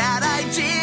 that I did.